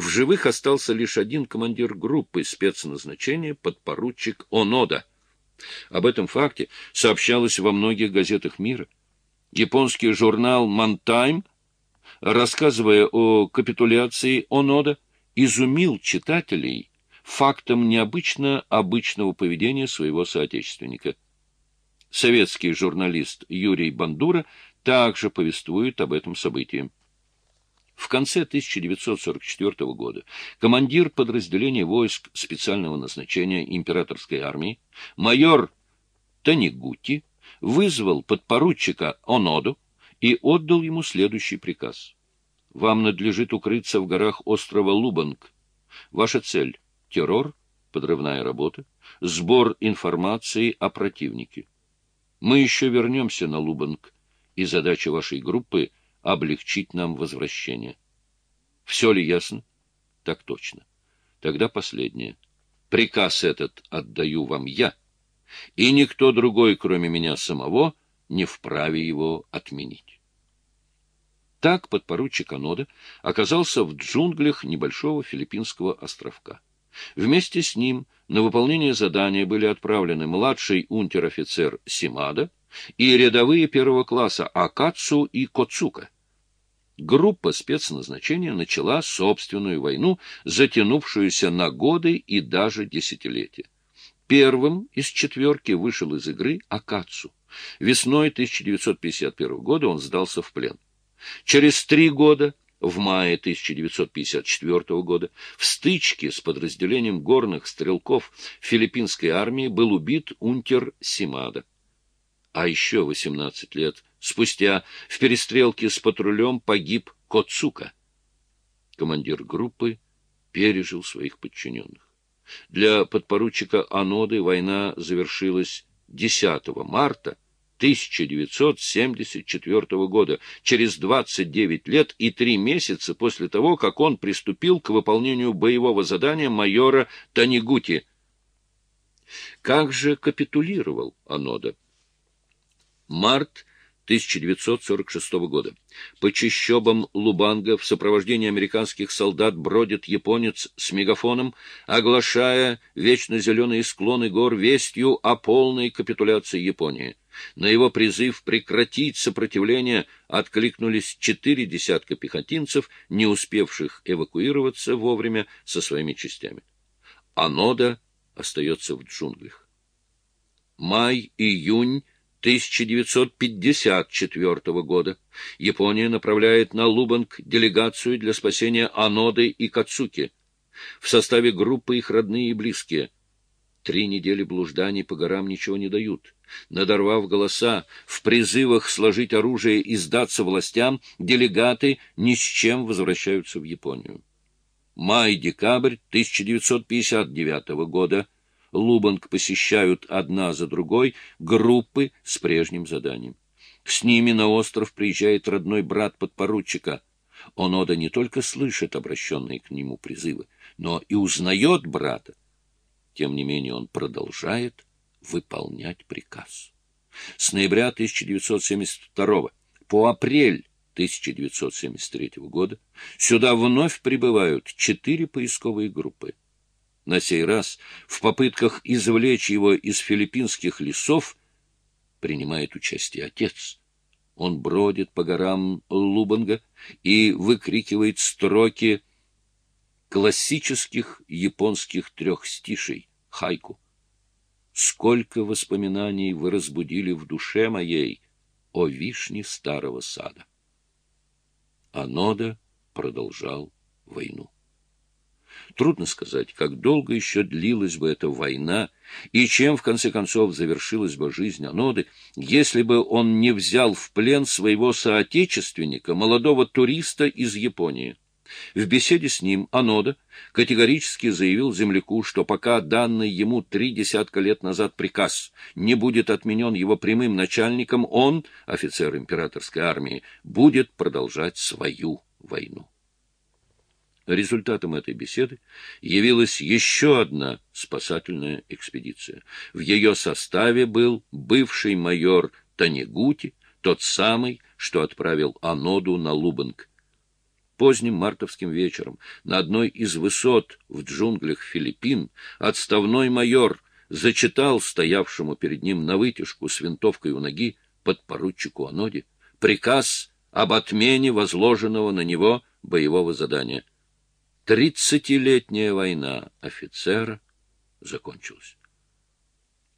В живых остался лишь один командир группы спецназначения, подпоручик Онода. Об этом факте сообщалось во многих газетах мира. Японский журнал «Мантайм», рассказывая о капитуляции Онода, изумил читателей фактом необычно обычного поведения своего соотечественника. Советский журналист Юрий Бандура также повествует об этом событии. В конце 1944 года командир подразделения войск специального назначения императорской армии майор Танигути вызвал подпоручика Оноду и отдал ему следующий приказ. «Вам надлежит укрыться в горах острова Лубанг. Ваша цель — террор, подрывная работа, сбор информации о противнике. Мы еще вернемся на Лубанг, и задача вашей группы — облегчить нам возвращение. Все ли ясно? Так точно. Тогда последнее. Приказ этот отдаю вам я, и никто другой, кроме меня самого, не вправе его отменить. Так подпоручик Анода оказался в джунглях небольшого филиппинского островка. Вместе с ним на выполнение задания были отправлены младший унтер-офицер Симада и рядовые первого класса Акацу и Коцука. Группа спецназначения начала собственную войну, затянувшуюся на годы и даже десятилетия. Первым из четверки вышел из игры Акацу. Весной 1951 года он сдался в плен. Через три года, в мае 1954 года, в стычке с подразделением горных стрелков филиппинской армии был убит унтер Симада. А еще 18 лет спустя в перестрелке с патрулем погиб Коцука. Командир группы пережил своих подчиненных. Для подпоручика Аноды война завершилась 10 марта 1974 года, через 29 лет и 3 месяца после того, как он приступил к выполнению боевого задания майора Танигути. Как же капитулировал Анода? Март 1946 года. По чащобам Лубанга в сопровождении американских солдат бродит японец с мегафоном, оглашая вечно зеленые склоны гор вестью о полной капитуляции Японии. На его призыв прекратить сопротивление откликнулись четыре десятка пехотинцев, не успевших эвакуироваться вовремя со своими частями. Анода остается в джунглях. Май-июнь 1954 года Япония направляет на Лубанг делегацию для спасения Аноды и Кацуки. В составе группы их родные и близкие. Три недели блужданий по горам ничего не дают. Надорвав голоса, в призывах сложить оружие и сдаться властям, делегаты ни с чем возвращаются в Японию. Май-декабрь 1959 года – Лубанг посещают одна за другой группы с прежним заданием. С ними на остров приезжает родной брат подпоручика. Онода не только слышит обращенные к нему призывы, но и узнает брата. Тем не менее он продолжает выполнять приказ. С ноября 1972 по апрель 1973 года сюда вновь прибывают четыре поисковые группы. На сей раз в попытках извлечь его из филиппинских лесов принимает участие отец. Он бродит по горам Лубанга и выкрикивает строки классических японских трехстишей хайку. Сколько воспоминаний вы разбудили в душе моей о вишне старого сада. Анода продолжал войну. Трудно сказать, как долго еще длилась бы эта война, и чем, в конце концов, завершилась бы жизнь Аноды, если бы он не взял в плен своего соотечественника, молодого туриста из Японии. В беседе с ним Анода категорически заявил земляку, что пока данный ему три десятка лет назад приказ не будет отменен его прямым начальником, он, офицер императорской армии, будет продолжать свою войну. Результатом этой беседы явилась еще одна спасательная экспедиция. В ее составе был бывший майор Танегути, тот самый, что отправил Аноду на Лубанг. Поздним мартовским вечером на одной из высот в джунглях Филиппин отставной майор зачитал стоявшему перед ним на вытяжку с винтовкой у ноги подпоручику Аноди приказ об отмене возложенного на него боевого задания. Тридцатилетняя война офицера закончилась.